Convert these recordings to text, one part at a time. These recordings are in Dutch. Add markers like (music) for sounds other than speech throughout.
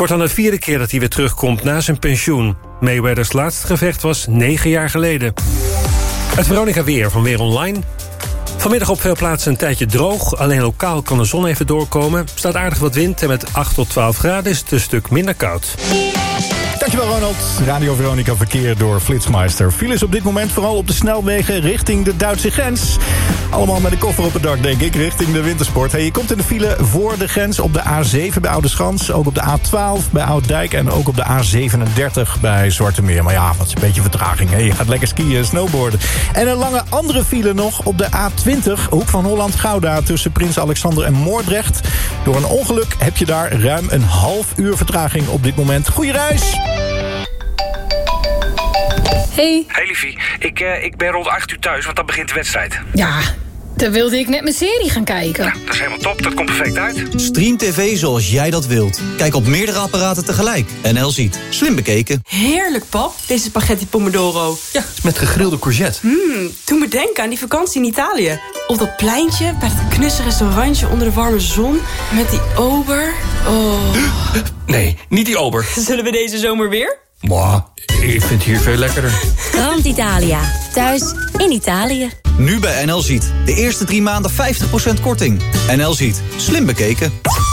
wordt dan de vierde keer dat hij weer terugkomt na zijn pensioen. Mayweathers laatste gevecht was negen jaar geleden. Het Veronica Weer van Weer Online. Vanmiddag op veel plaatsen een tijdje droog. Alleen lokaal kan de zon even doorkomen. Staat aardig wat wind en met 8 tot 12 graden is het een stuk minder koud. Dankjewel Ronald. Radio Veronica verkeer door Flitsmeister. Files op dit moment vooral op de snelwegen richting de Duitse grens. Allemaal met een koffer op het dak, denk ik, richting de wintersport. Hey, je komt in de file voor de grens op de A7 bij Oude Schans. Ook op de A12 bij Ouddijk en ook op de A37 bij Zwarte Meer. Maar ja, wat is een beetje vertraging. Hey, je gaat lekker skiën en snowboarden. En een lange andere file nog op de A20, hoek van Holland-Gouda... tussen Prins Alexander en Moordrecht. Door een ongeluk heb je daar ruim een half uur vertraging op dit moment. Goeie reis! Hey. Hey liefie, ik, uh, ik ben rond 8 uur thuis, want dan begint de wedstrijd. Ja, dan wilde ik net mijn serie gaan kijken. Ja, dat is helemaal top, dat komt perfect uit. Stream TV zoals jij dat wilt. Kijk op meerdere apparaten tegelijk. NL ziet. Slim bekeken. Heerlijk, pap, deze spaghetti pomodoro. Ja, met gegrilde courgette. Mmm, doe me denken aan die vakantie in Italië. Op dat pleintje, bij dat knusse restaurantje onder de warme zon. Met die ober. Oh. Nee, niet die ober. (laughs) Zullen we deze zomer weer? Mwah, ik vind het hier veel lekkerder. Grand Italia. Thuis in Italië. Nu bij NL Ziet. De eerste drie maanden 50% korting. NL Ziet. Slim bekeken.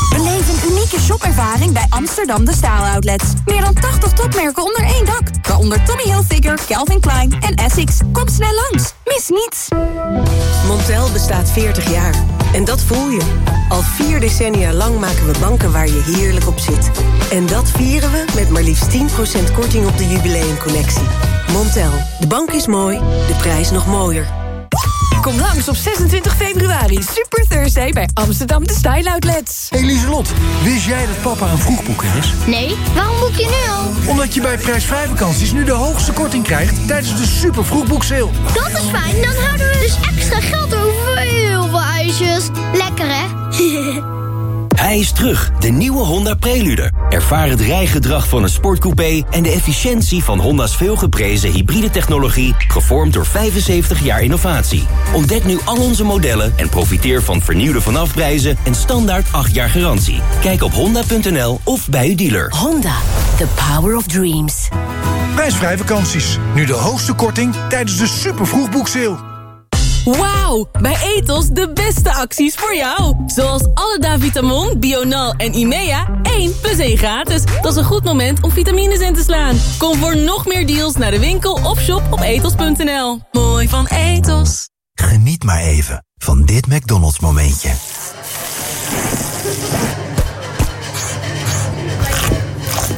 Beleef een unieke shopervaring bij Amsterdam De Staal Outlets. Meer dan 80 topmerken onder één dak. Waaronder Tommy Hilfiger, Calvin Klein en Essex. Kom snel langs. Mis niets. Montel bestaat 40 jaar. En dat voel je. Al vier decennia lang maken we banken waar je heerlijk op zit. En dat vieren we met maar liefst 10% korting op de jubileumcollectie. Montel. De bank is mooi, de prijs nog mooier. Kom langs op 26 februari. Super Thursday bij Amsterdam de Style Outlets. Hey Lieselot, wist jij dat papa een vroegboeker is? Nee, waarom boek je nu al? Omdat je bij prijsvrij vakanties nu de hoogste korting krijgt... tijdens de super vroegboekseil. Dat is fijn, dan houden we dus extra geld over voor heel veel ijsjes. Lekker hè? (laughs) Hij is terug, de nieuwe Honda Prelude. Ervaar het rijgedrag van een sportcoupé... en de efficiëntie van Honda's veelgeprezen hybride technologie... gevormd door 75 jaar innovatie. Ontdek nu al onze modellen en profiteer van vernieuwde vanafprijzen... en standaard 8 jaar garantie. Kijk op honda.nl of bij uw dealer. Honda, the power of dreams. Prijsvrij vakanties, nu de hoogste korting tijdens de super vroegboekseil. Wauw, bij Etos de beste acties voor jou. Zoals alle Davitamon, Bional en Imea, 1 plus 1 gratis. Dat is een goed moment om vitamines in te slaan. Kom voor nog meer deals naar de winkel of shop op etos.nl. Mooi van Etos. Geniet maar even van dit McDonald's momentje.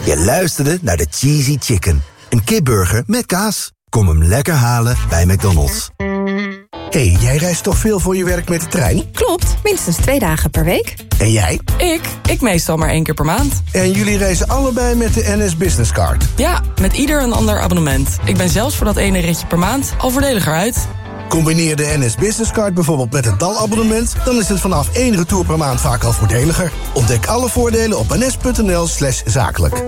Je luisterde naar de Cheesy Chicken. Een kipburger met kaas. Kom hem lekker halen bij McDonald's hey, jij reist toch veel voor je werk met de trein? Klopt, minstens twee dagen per week. En jij? Ik? Ik meestal maar één keer per maand. En jullie reizen allebei met de NS Business Card? Ja, met ieder een ander abonnement. Ik ben zelfs voor dat ene ritje per maand al voordeliger uit. Combineer de NS Business Card bijvoorbeeld met een DAL-abonnement... dan is het vanaf één retour per maand vaak al voordeliger. Ontdek alle voordelen op ns.nl slash zakelijk.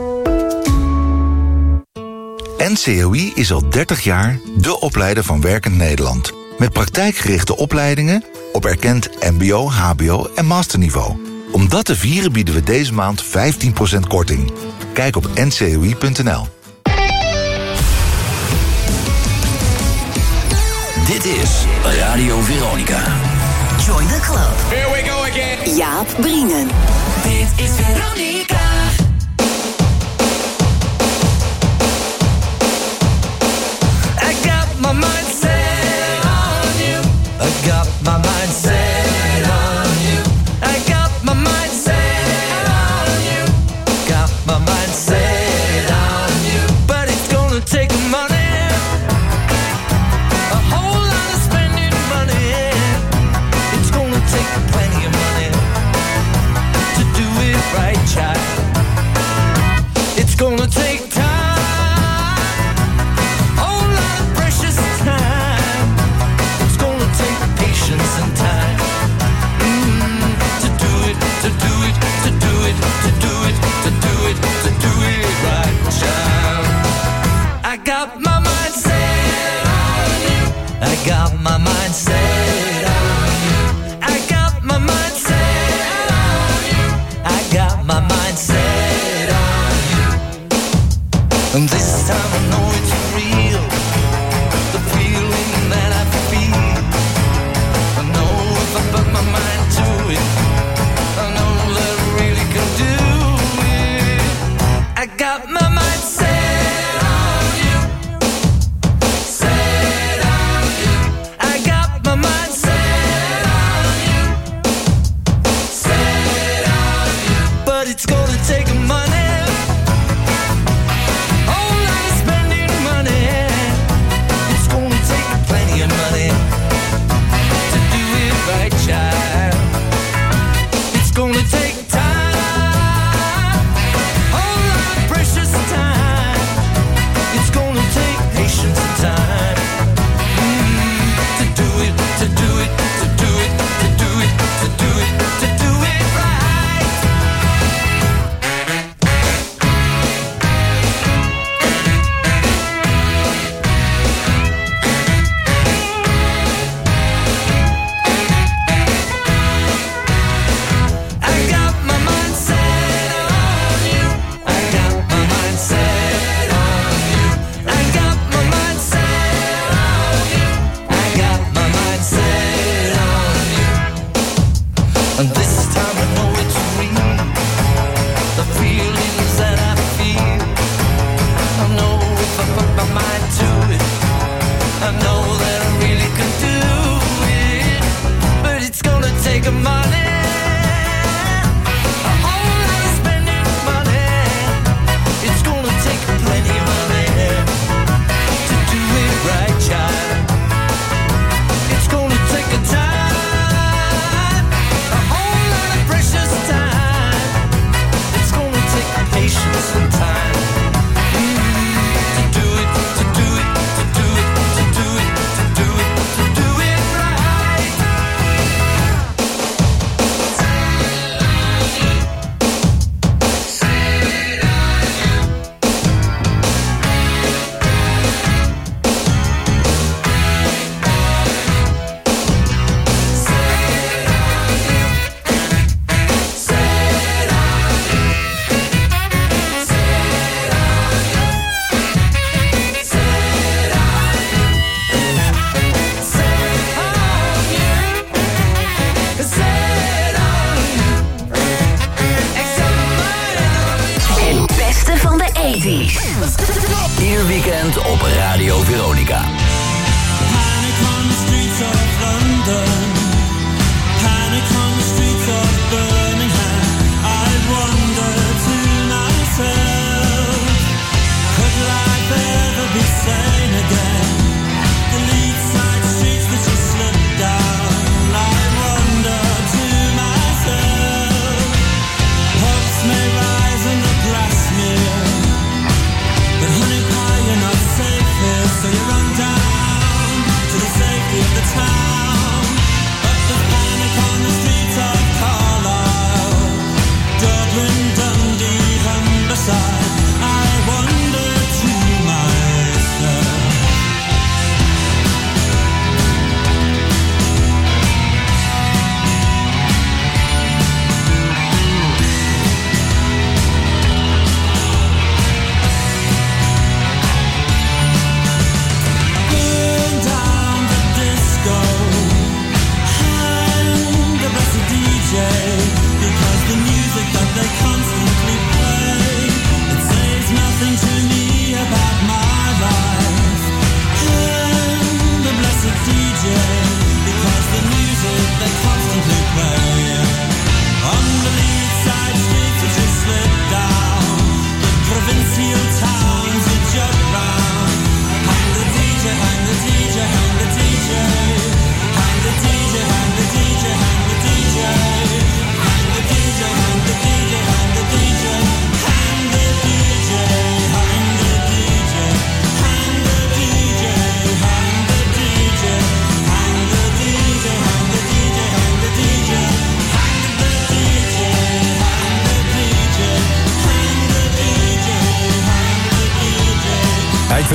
NCOI is al 30 jaar de opleider van Werkend Nederland... Met praktijkgerichte opleidingen op erkend mbo, hbo en masterniveau. Om dat te vieren bieden we deze maand 15% korting. Kijk op ncoi.nl. Dit is Radio Veronica. Join the club. Here we go again. Jaap Brienen. Dit is Veronica. I got my mind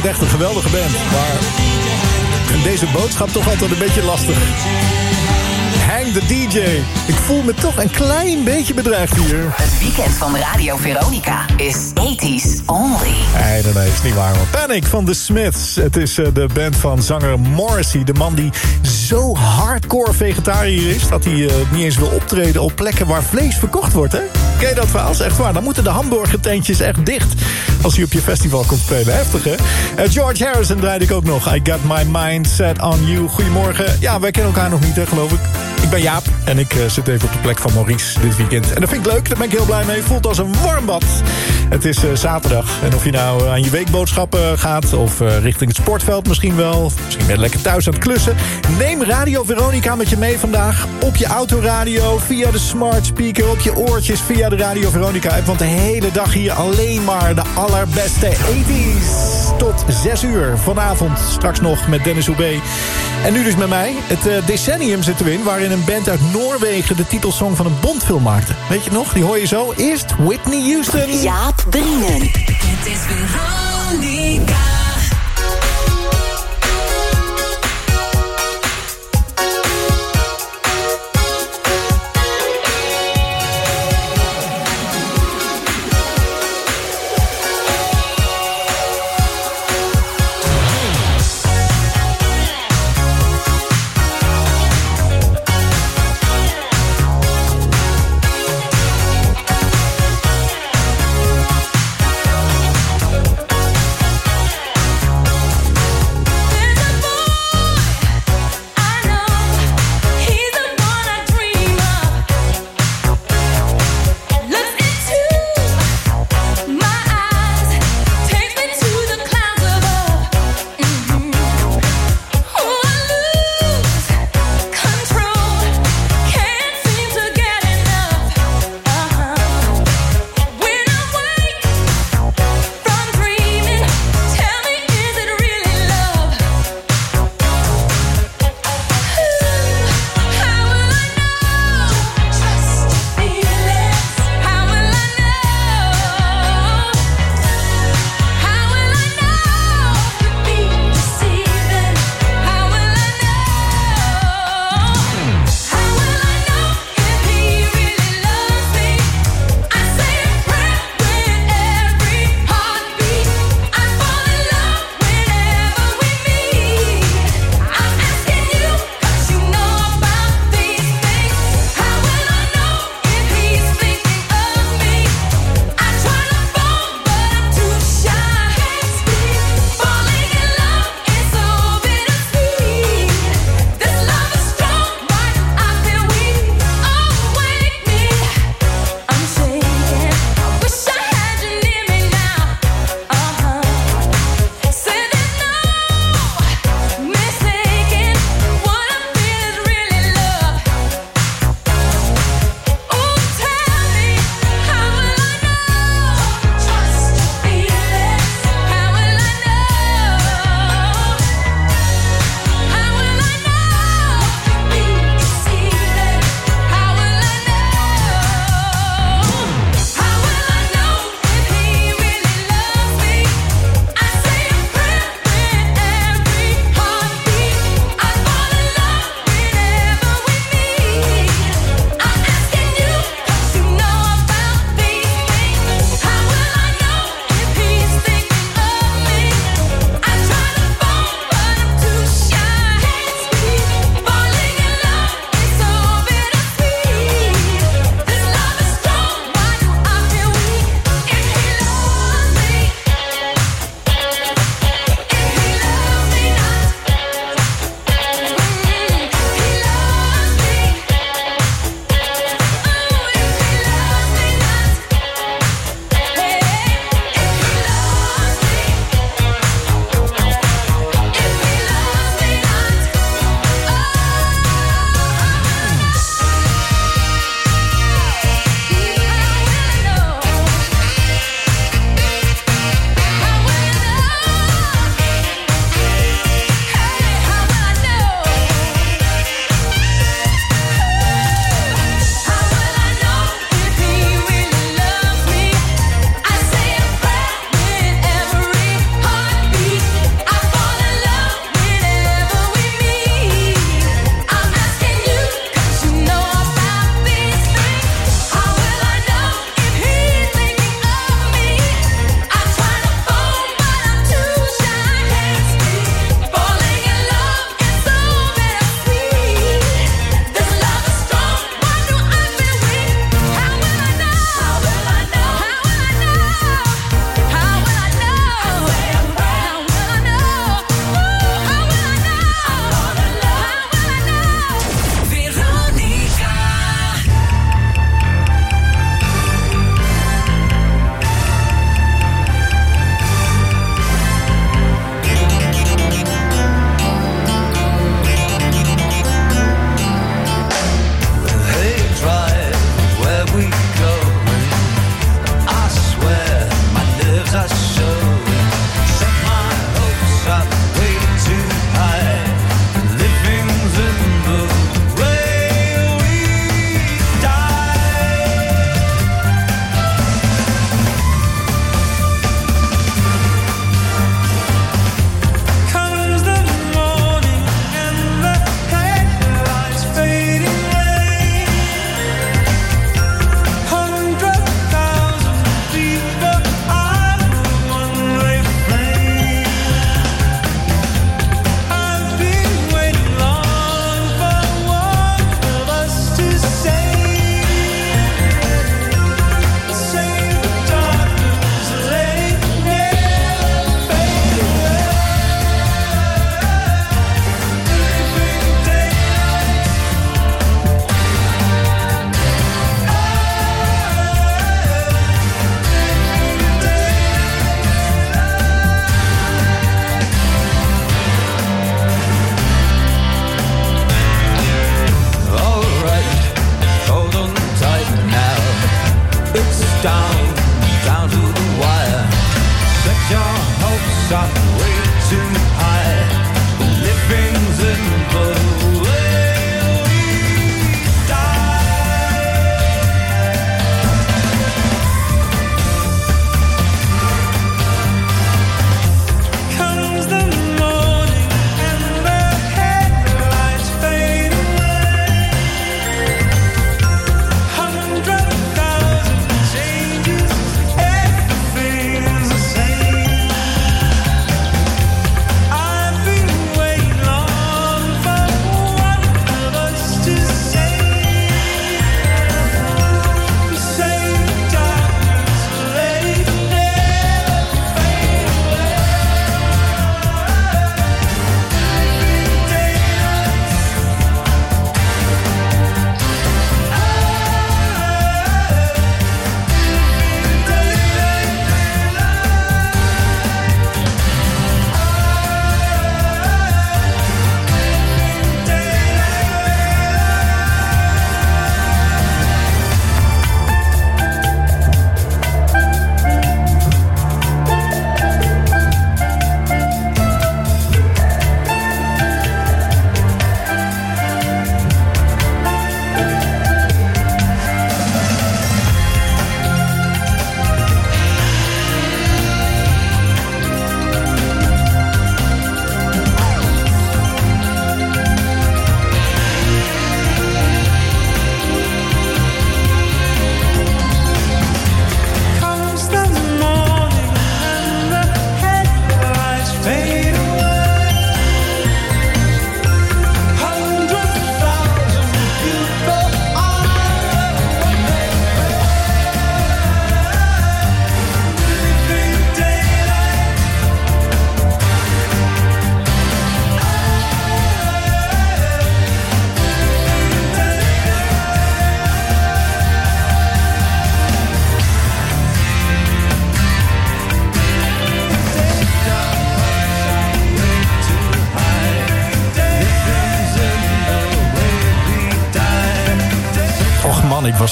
het echt een geweldige band. Maar deze boodschap toch altijd een beetje lastig. Hang the DJ. Ik voel me toch een klein beetje bedreigd hier. Het weekend van Radio Veronica is 80s only. Nee, nee, nee, is niet waar. hoor. Panic van The Smiths. Het is eh, de band van zanger Morrissey. De man die zo hardcore vegetariër is... dat hij eh, niet eens wil optreden op plekken waar vlees verkocht wordt, hè? Je dat verhaal? Echt waar. Dan moeten de hamburgertentjes echt dicht... als hij op je festival komt spelen. Heftig, hè? Eh, George Harrison draaide ik ook nog. I got my mind set on you. Goedemorgen. Ja, wij kennen elkaar nog niet, hè, geloof ik. Ik ben Jaap en ik eh, zit even op de plek van Maurice dit weekend. En dat vind ik leuk, daar ben ik heel blij mee. Voelt als een warm bad. Het is eh, zaterdag. En of je nou eh, aan je weekboodschappen gaat... of richting het sportveld misschien wel... misschien ben je lekker thuis aan het klussen... neem Radio Veronica met je mee vandaag. Op je autoradio, via de smart speaker... op je oortjes, via de Radio Veronica app. Want de hele dag hier alleen maar de allerbeste 80s. Tot 6 uur vanavond. Straks nog met Dennis Hoebe. En nu dus met mij. Het decennium zit erin... waarin een band uit Noorwegen de titelsong van een Bondfilm maakte. Weet je het nog? Die hoor je zo. Eerst Whitney Houston. Jaap Brienen. Het is Veronica. Veronica.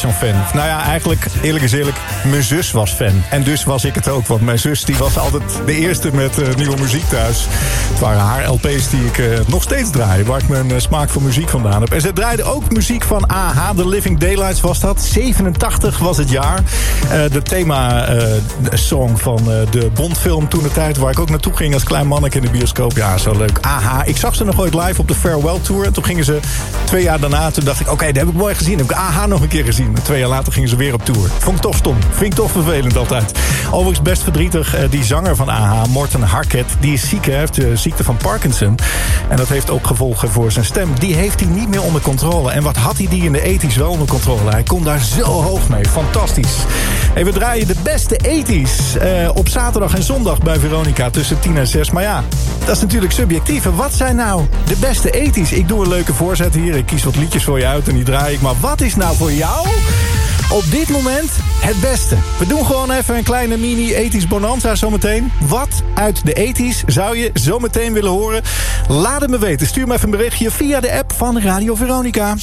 l'émission fan. Nou ja, eigenlijk, eerlijk is eerlijk, mijn zus was fan. En dus was ik het ook, want mijn zus die was altijd de eerste met eh, nieuwe muziek thuis. Het waren haar LP's die ik eh, nog steeds draai, waar ik mijn eh, smaak voor muziek vandaan heb. En ze draaide ook muziek van AH, The Living Daylights was dat. 87 was het jaar. De thema-song van de Bondfilm toen de tijd... waar ik ook naartoe ging als klein manneke in de bioscoop. Ja, zo leuk. AH. Ik zag ze nog ooit live op de Farewell Tour. En toen gingen ze twee jaar daarna... toen dacht ik, oké, dat heb ik mooi gezien. Heb ik AH nog een keer gezien. Twee jaar later gingen ze weer op tour. Vond ik toch stom. Vind ik toch vervelend altijd. Overigens best verdrietig. eh, die zanger van AH, Morten Harket... die is ziek, heeft de ziekte van Parkinson. En dat heeft ook gevolgen voor zijn stem. Die heeft hij niet meer onder controle. En wat had hij die in de ethisch wel onder controle? Hij kon daar zo hoog mee. Fantastisch. We draaien de beste ethisch eh, op zaterdag en zondag bij Veronica tussen 10 en 6. Maar ja, dat is natuurlijk subjectief. En wat zijn nou de beste ethisch? Ik doe een leuke voorzet hier. Ik kies wat liedjes voor je uit en die draai ik. Maar wat is nou voor jou op dit moment het beste? We doen gewoon even een kleine mini-ethisch bonanza zometeen. Wat uit de ethisch zou je zometeen willen horen? Laat het me weten. Stuur me even een berichtje via de app van Radio Veronica.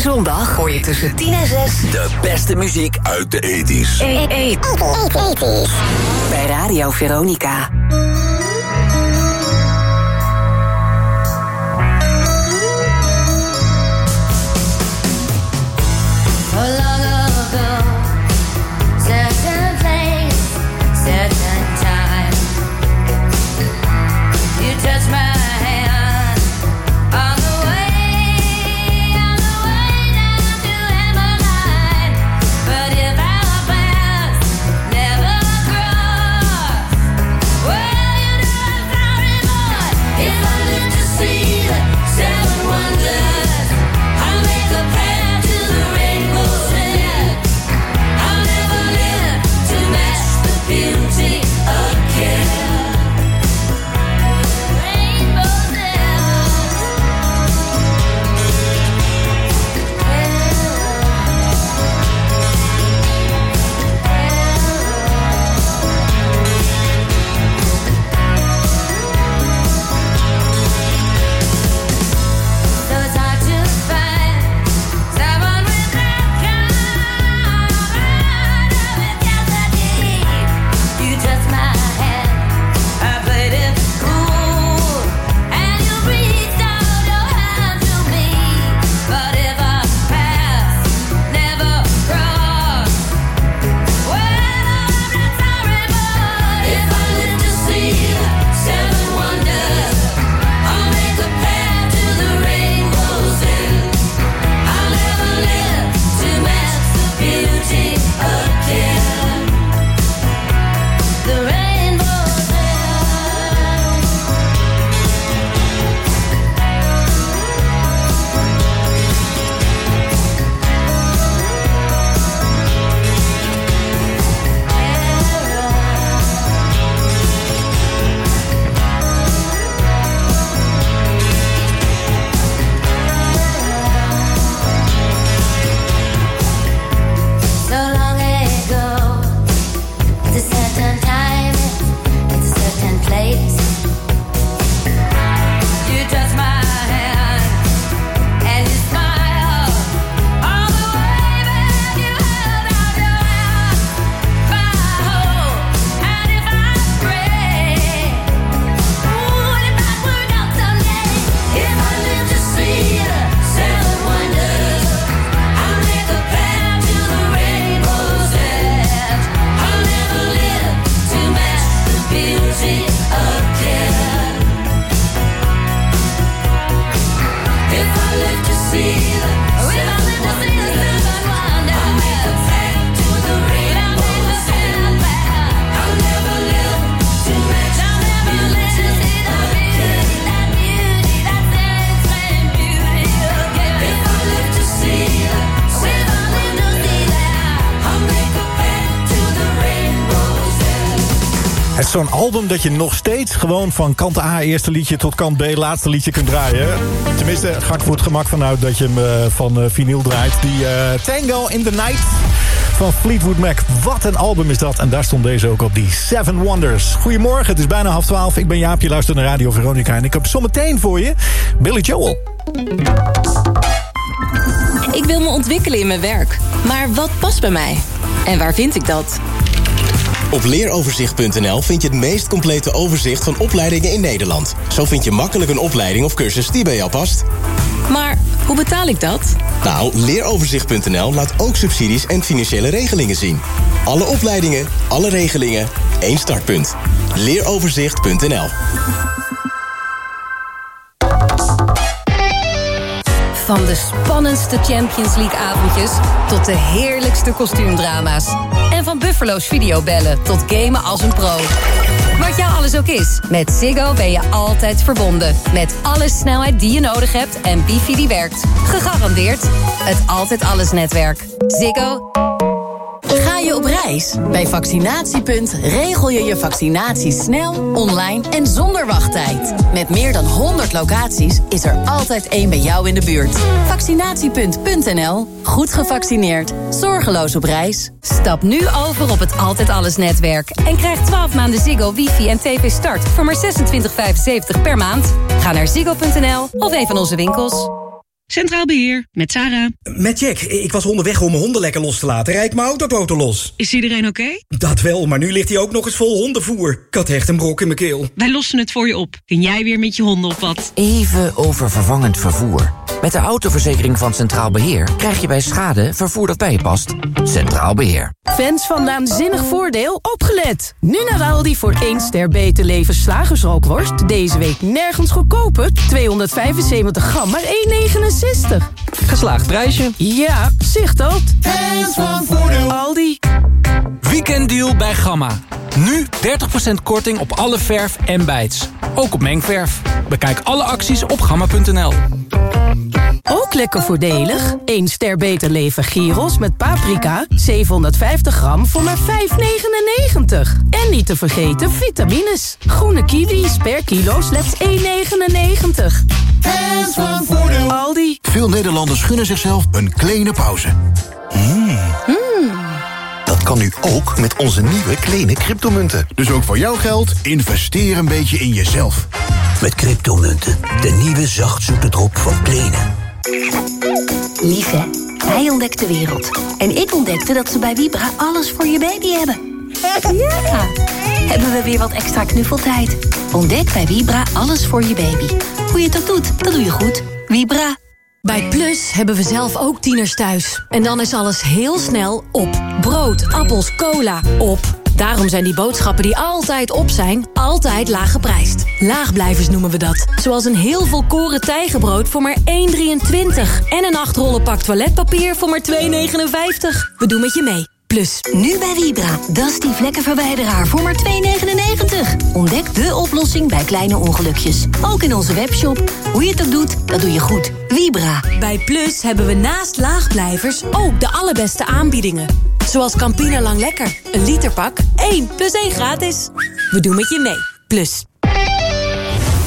Zondag hoor je tussen 10 en 6 De beste muziek uit de 80s. E e bij Radio Veronica. Zo'n album dat je nog steeds gewoon van kant A eerste liedje tot kant B laatste liedje kunt draaien. Tenminste, ga ik voor het gemak vanuit dat je hem eh, van eh, vinyl draait. Die eh, Tango in the Night van Fleetwood Mac. Wat een album is dat. En daar stond deze ook op, die Seven Wonders. Goedemorgen, het is bijna half twaalf. Ik ben Jaap, je luistert naar Radio Veronica. En ik heb zometeen voor je Billy Joel. Ik wil me ontwikkelen in mijn werk. Maar wat past bij mij? En waar vind ik dat? Op leeroverzicht.nl vind je het meest complete overzicht van opleidingen in Nederland. Zo vind je makkelijk een opleiding of cursus die bij jou past. Maar hoe betaal ik dat? Nou, leeroverzicht.nl laat ook subsidies en financiële regelingen zien. Alle opleidingen, alle regelingen, één startpunt. Leeroverzicht.nl Van de spannendste Champions League avondjes tot de heerlijkste kostuumdrama's. Van Buffalo's videobellen tot gamen als een pro. Wat jou alles ook is, met Ziggo ben je altijd verbonden. Met alle snelheid die je nodig hebt en wifi die werkt. Gegarandeerd het Altijd Alles netwerk. Ziggo. Je op reis? Bij Vaccinatiepunt regel je je vaccinatie snel, online en zonder wachttijd. Met meer dan 100 locaties is er altijd één bij jou in de buurt. Vaccinatiepunt.nl. Goed gevaccineerd. Zorgeloos op reis. Stap nu over op het Altijd Alles netwerk. En krijg 12 maanden Ziggo, wifi en tv start voor maar 26,75 per maand. Ga naar ziggo.nl of een van onze winkels. Centraal Beheer, met Sarah. Met Jack. Ik was onderweg om mijn honden lekker los te laten. Rijd mijn autoboten los. Is iedereen oké? Dat wel, maar nu ligt hij ook nog eens vol hondenvoer. Ik had echt een brok in mijn keel. Wij lossen het voor je op. Kun jij weer met je honden op wat? Even over vervangend vervoer. Met de autoverzekering van Centraal Beheer krijg je bij schade vervoer dat bij je past. Centraal Beheer. Fans van Naanzinnig Voordeel, opgelet! Nu naar Aldi voor 1 ster beter leven slagersrookworst. Deze week nergens goedkoper. 275 gram, maar 1,69. Geslaagd prijsje. Ja, zicht dat. Fans van Voordeel. Aldi. Weekenddeal bij Gamma. Nu 30% korting op alle verf en bijts. Ook op mengverf. Bekijk alle acties op gamma.nl. Ook lekker voordelig. 1 ster beter leven gyros met paprika. 750 gram voor maar 5,99. En niet te vergeten vitamines. Groene kiwis per kilo slechts 1,99. Fans van Voordeel. Aldi. Veel Nederlanders gunnen zichzelf een kleine pauze. Mm. Dat kan nu ook met onze nieuwe kleine cryptomunten. Dus ook voor jouw geld, investeer een beetje in jezelf. Met cryptomunten, de nieuwe zachtzoete drop van Kleene. Lief hè? Hij ontdekt de wereld. En ik ontdekte dat ze bij Vibra alles voor je baby hebben. Ja! Hebben we weer wat extra knuffeltijd. Ontdek bij Vibra alles voor je baby. Hoe je het ook doet, dat doe je goed. Vibra. Bij Plus hebben we zelf ook tieners thuis. En dan is alles heel snel op. Brood, appels, cola, op. Daarom zijn die boodschappen die altijd op zijn, altijd laag geprijsd. Laagblijvers noemen we dat. Zoals een heel volkoren tijgenbrood voor maar 1,23. En een 8 rollen pak toiletpapier voor maar 2,59. We doen met je mee. Plus. Nu bij Vibra. Dat is die vlekkenverwijderaar voor maar 2,99. Ontdek de oplossing bij kleine ongelukjes. Ook in onze webshop. Hoe je het ook doet, dat doe je goed. Vibra. Bij Plus hebben we naast laagblijvers ook de allerbeste aanbiedingen. Zoals Campina Lang Lekker. Een literpak, 1 plus 1 gratis. We doen met je mee. Plus.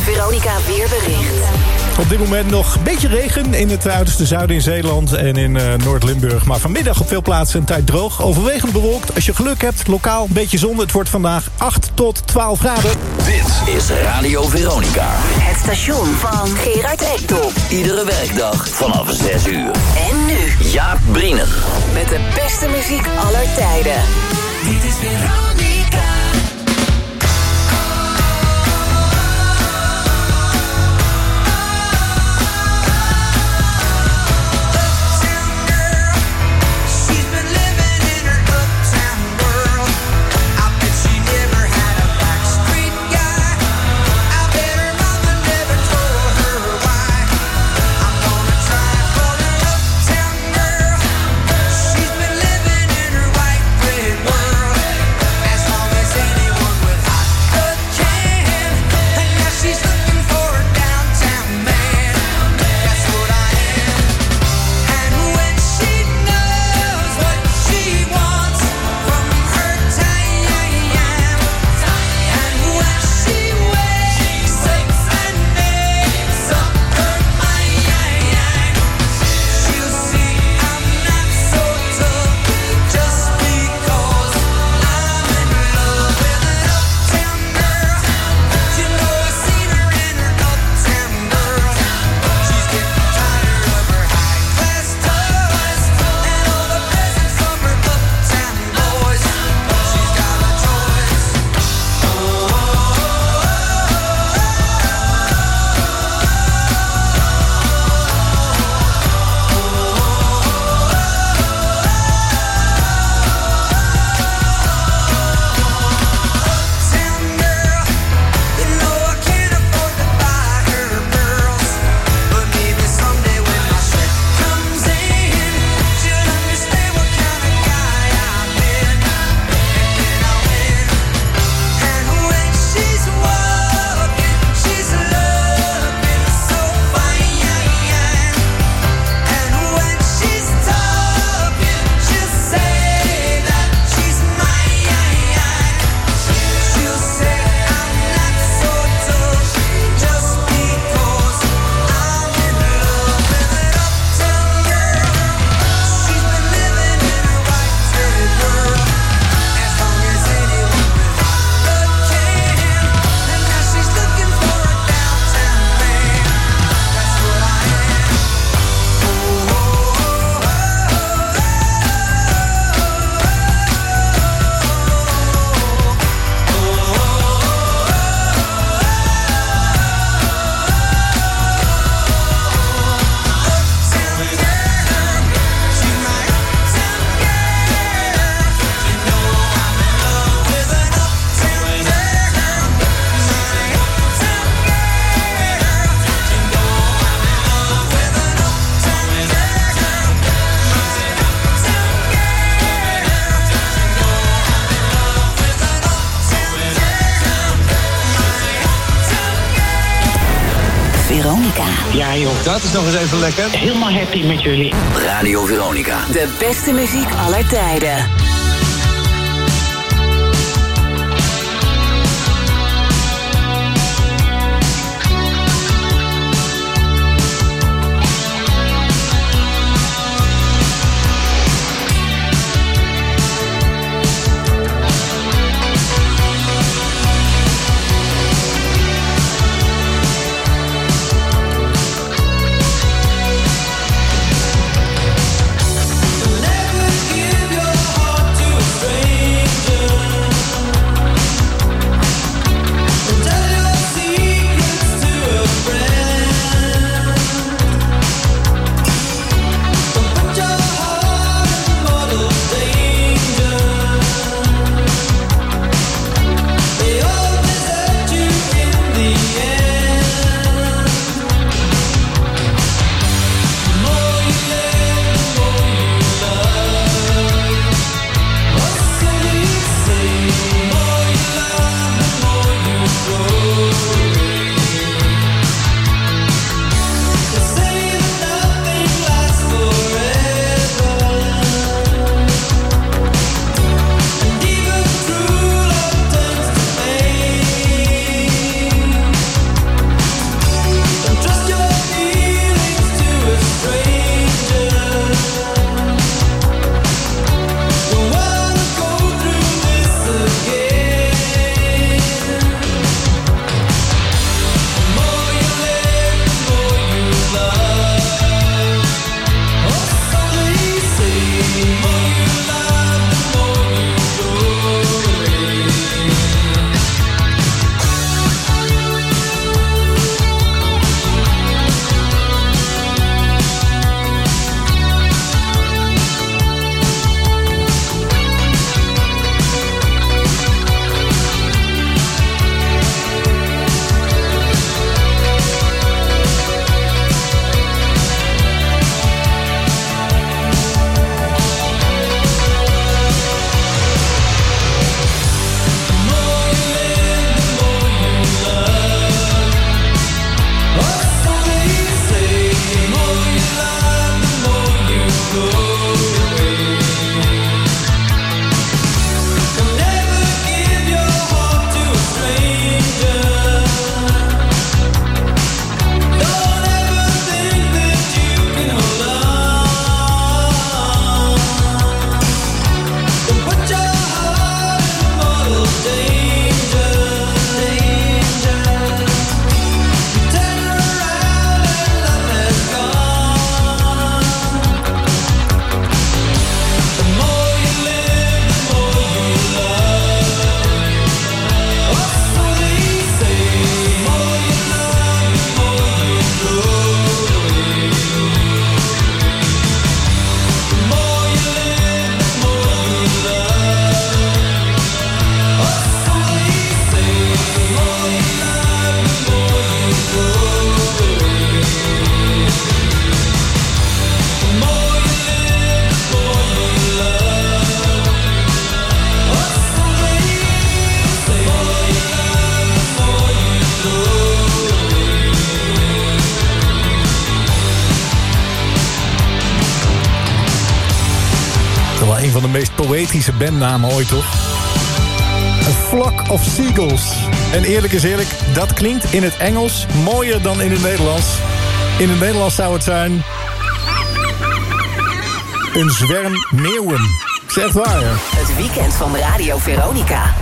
Veronica Weerbericht. Op dit moment nog een beetje regen in het uiterste zuiden in Zeeland en in uh, Noord-Limburg. Maar vanmiddag op veel plaatsen een tijd droog. Overwegend bewolkt. Als je geluk hebt, lokaal een beetje zon. Het wordt vandaag 8 tot 12 graden. Dit is Radio Veronica. Het station van Gerard Ekdom. Iedere werkdag vanaf 6 uur. En nu Jaap Brienen. met de beste muziek aller tijden. Dit is Veronica. Nog eens even lekker. Helemaal happy met jullie. Radio Veronica. De beste muziek aller tijden. Bandnamen ooit, toch? A Flock of Seagulls. En eerlijk is eerlijk, dat klinkt in het Engels mooier dan in het Nederlands. In het Nederlands zou het zijn... Een zwerm meeuwen. Zeg waar, ja. Weekend van Radio Veronica.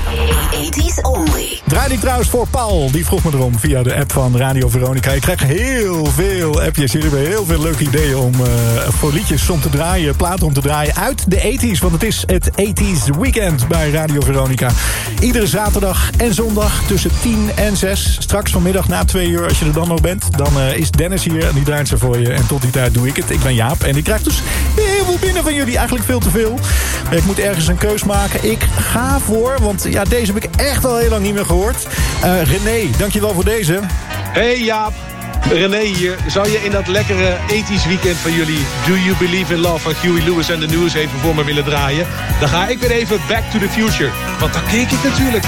80s only. Draai ik trouwens voor Paul. Die vroeg me erom via de app van Radio Veronica. Ik krijg heel veel appjes. Jullie hebben heel veel leuke ideeën om uh, voor liedjes om te draaien, platen om te draaien uit de 80s. Want het is het 80s weekend bij Radio Veronica. Iedere zaterdag en zondag tussen 10 en 6. Straks vanmiddag na 2 uur, als je er dan nog bent, dan uh, is Dennis hier en die draait ze voor je. En tot die tijd doe ik het. Ik ben Jaap en ik krijg dus heel veel binnen van jullie. Eigenlijk veel te veel. Ik moet ergens een keus maken. Ik ga voor, want ja, deze heb ik echt al heel lang niet meer gehoord. Uh, René, dankjewel voor deze. Hey Jaap. René hier. Zou je in dat lekkere ethisch weekend van jullie... Do You Believe in Love van Huey Lewis en the News even voor me willen draaien? Dan ga ik weer even Back to the Future. Want daar keek ik natuurlijk.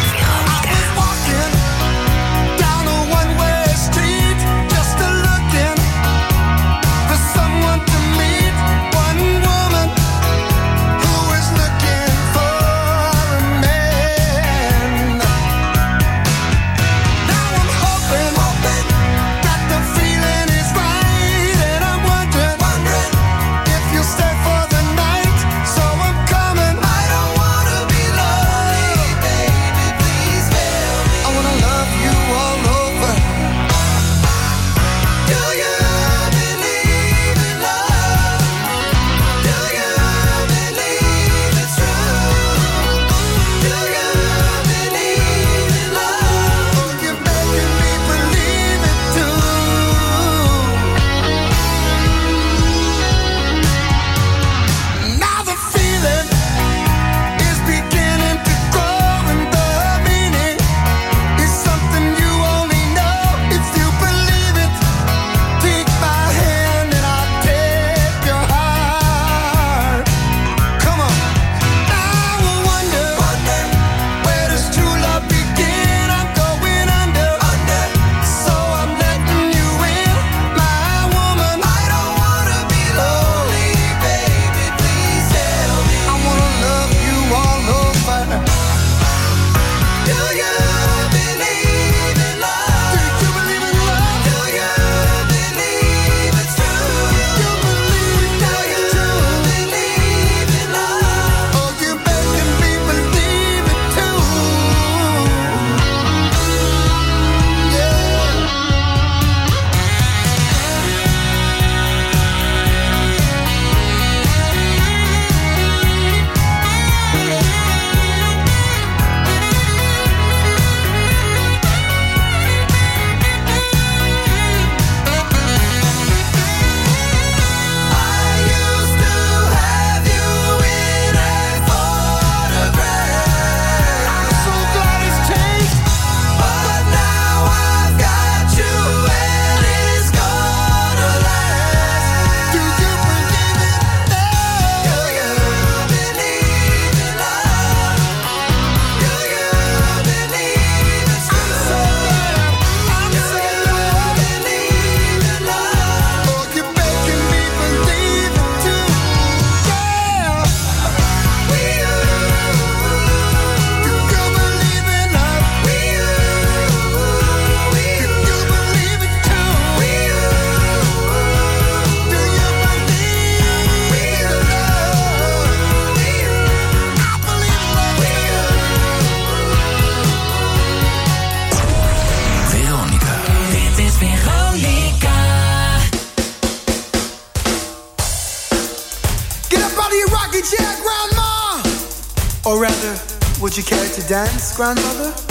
Grandmother?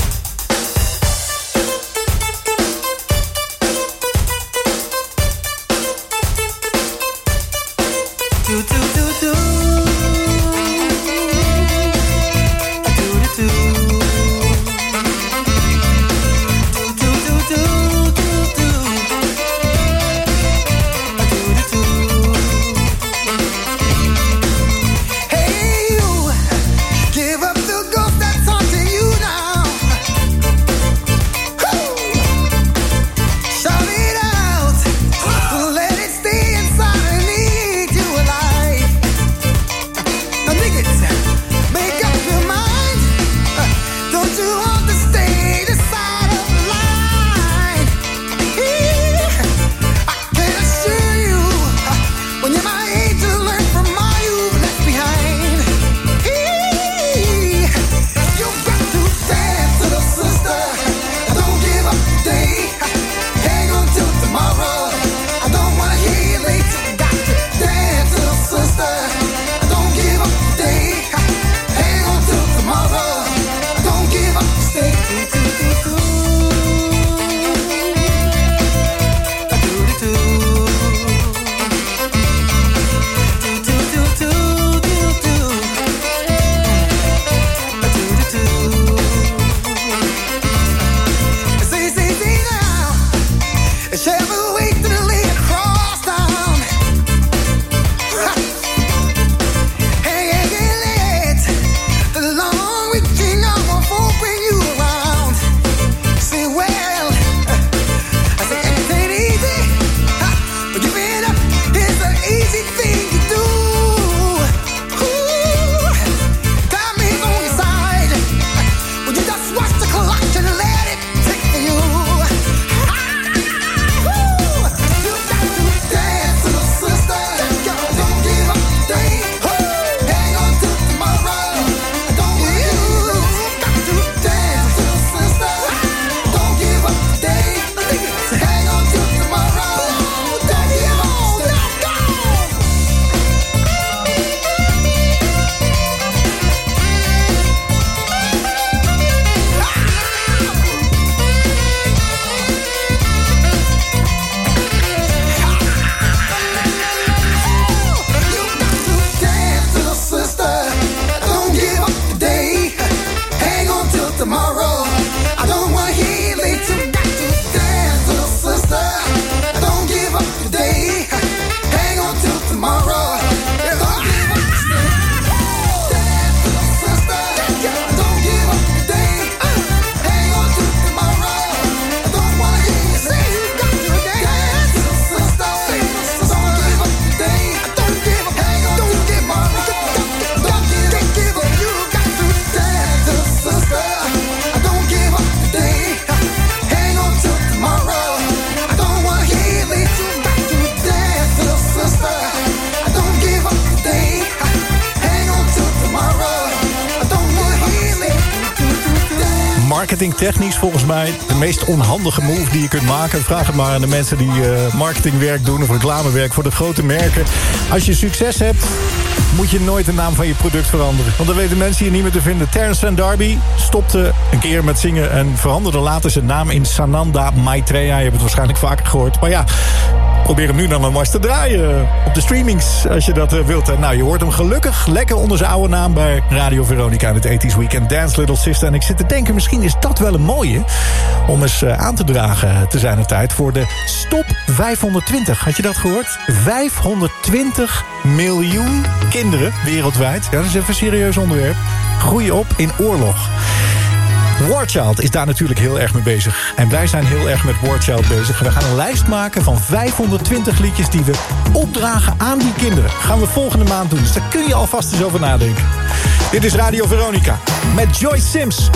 De meest onhandige move die je kunt maken. Vraag het maar aan de mensen die eh, marketingwerk doen of reclamewerk voor de grote merken. Als je succes hebt, moet je nooit de naam van je product veranderen. Want dan weten mensen je niet meer te vinden. Terence en Darby stopte een keer met zingen en veranderde later zijn naam in Sananda Maitreya. Je hebt het waarschijnlijk vaker gehoord. Maar ja, probeer hem nu dan maar eens te draaien op de streamings als je dat eh, wilt. Nou, je hoort hem gelukkig lekker onder zijn oude naam bij Radio Veronica in het 80s Weekend Dance Little Sister. En ik zit te denken, misschien is dat wel een mooie om eens eh, aan te dragen te zijn de tijd voor de Stop 520. Had je dat gehoord? 520 miljoen kinderen wereldwijd. Ja, dat is even een serieus onderwerp. Groeien op in oorlog. Warchild is daar natuurlijk heel erg mee bezig. En wij zijn heel erg met Warchild bezig. We gaan een lijst maken van 520 liedjes die we opdragen aan die kinderen. Gaan we volgende maand doen. Dus daar kun je alvast eens over nadenken. Dit is Radio Veronica met Joyce Sims.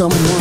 Someone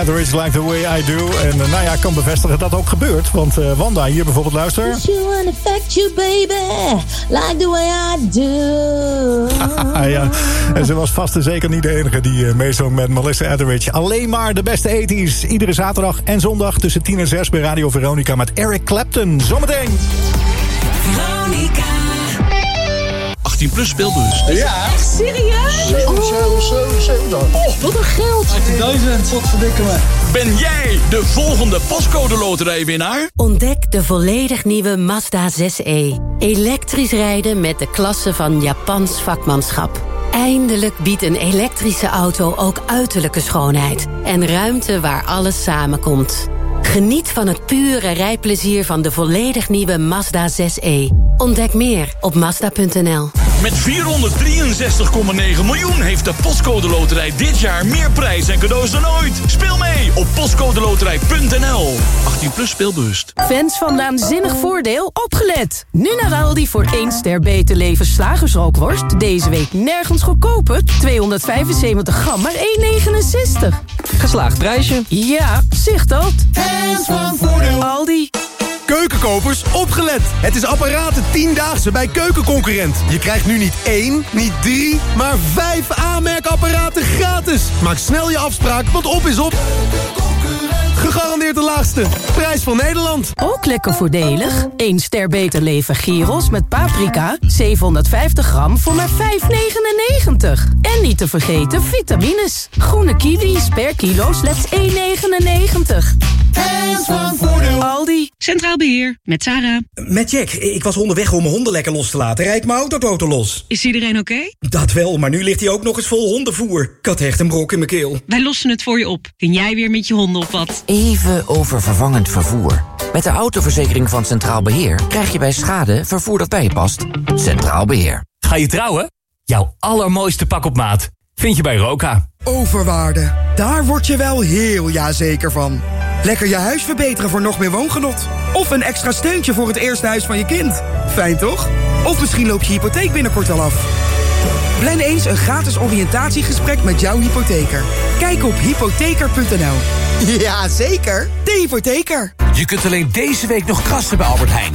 Etheridge, Like The Way I Do. En eh, nou ja, ik kan bevestigen dat dat ook gebeurt. Want eh, Wanda, hier bijvoorbeeld, luister. You and affect you, baby, like the way I do. (laughs) Ja. En ze was vast en zeker niet de enige die eh, meezong met Melissa Etheridge. Alleen maar de beste 80s. Iedere zaterdag en zondag tussen 10 en 6 bij Radio Veronica met Eric Clapton. Zometeen. Veronica. 18 plus speelbus. Ja. Echt serieus? Oh. Oh, wat een geld. 18.000. Wat verdikken me. Ben jij de volgende postcode loterijwinnaar? Ontdek de volledig nieuwe Mazda 6e. Elektrisch rijden met de klasse van Japans vakmanschap. Eindelijk biedt een elektrische auto ook uiterlijke schoonheid. En ruimte waar alles samenkomt. Geniet van het pure rijplezier van de volledig nieuwe Mazda 6e. Ontdek meer op Mazda.nl. Met 463,9 miljoen heeft de Postcode Loterij dit jaar meer prijs en cadeaus dan ooit. Speel mee op postcodeloterij.nl. 18 plus speelbewust. Fans van Naanzinnig Voordeel, opgelet! Nu naar Aldi voor 1 ster beter leven slagersrookworst. Deze week nergens goedkoper. 275 gram, maar 1,69. Geslaagd prijsje. Ja, zicht dat. Fans van Voordeel. Aldi. Keukenkopers, opgelet! Het is apparaten 10-daagse bij Keukenconcurrent. Je krijgt nu niet één, niet drie, maar vijf aanmerkapparaten gratis. Maak snel je afspraak, want op is op. Gegarandeerd de laagste. Prijs van Nederland. Ook lekker voordelig. 1 ster beter leven gyros met paprika. 750 gram voor maar 5,99. En niet te vergeten vitamines. Groene kiwis per kilo slechts 1,99. Fans van Voordeel. Aldi. Centraal Beheer, met Sarah. Met Jack. Ik was onderweg om mijn honden lekker los te laten. Rijd mijn autoboten los. Is iedereen oké? Dat wel, maar nu ligt hij ook nog eens vol hondenvoer. Ik had echt een brok in mijn keel. Wij lossen het voor je op. Kun jij weer met je honden op wat? Even over vervangend vervoer. Met de autoverzekering van Centraal Beheer krijg je bij schade vervoer dat bij je past. Centraal Beheer. Ga je trouwen? Jouw allermooiste pak op maat vind je bij Roka. Overwaarde. Daar word je wel heel jazeker van. Lekker je huis verbeteren voor nog meer woongenot. Of een extra steuntje voor het eerste huis van je kind. Fijn toch? Of misschien loopt je hypotheek binnenkort al af. Plan eens een gratis oriëntatiegesprek met jouw hypotheker. Kijk op hypotheker.nl. Ja, zeker. De hypotheker. Je kunt alleen deze week nog krassen bij Albert Heijn.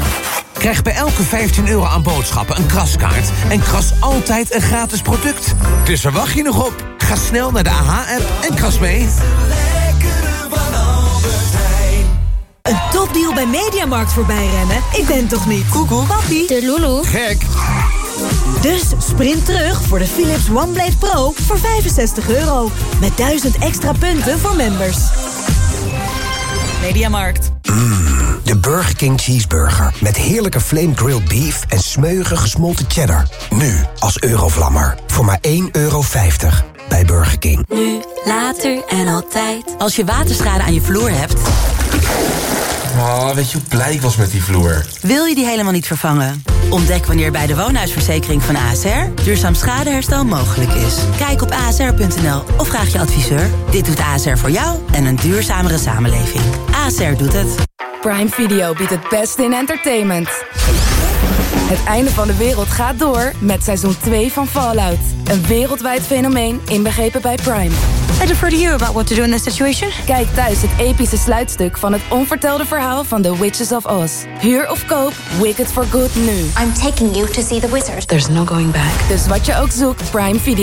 Krijg bij elke 15 euro aan boodschappen een kraskaart... en kras altijd een gratis product. Dus waar wacht je nog op? Ga snel naar de AH-app en kras mee. Een topdeal bij Mediamarkt voorbij rennen? Ik ben toch niet? Koekoek. Papi. De Lulu. Gek. Dus sprint terug voor de Philips OneBlade Pro voor 65 euro. Met 1000 extra punten voor members. Mediamarkt. De Burger King Cheeseburger. Met heerlijke flame grilled beef en smeuige gesmolten cheddar. Nu als Eurovlammer. Voor maar 1,50 euro bij Burger King. Nu, later en altijd. Als je waterschade aan je vloer hebt... Oh, weet je hoe blij ik was met die vloer? Wil je die helemaal niet vervangen? Ontdek wanneer bij de woonhuisverzekering van ASR... duurzaam schadeherstel mogelijk is. Kijk op asr.nl of vraag je adviseur. Dit doet ASR voor jou en een duurzamere samenleving. ASR doet het. Prime Video biedt het beste in entertainment. Het einde van de wereld gaat door met seizoen 2 van Fallout. Een wereldwijd fenomeen inbegrepen bij Prime. I defer to you about what to do in this situation. Kijk thuis het epische sluitstuk van het onvertelde verhaal van The Witches of Oz. Huur of koop, Wicked for Good nu. I'm taking you to see the wizard. There's no going back. Dus wat je ook zoekt, Prime Video.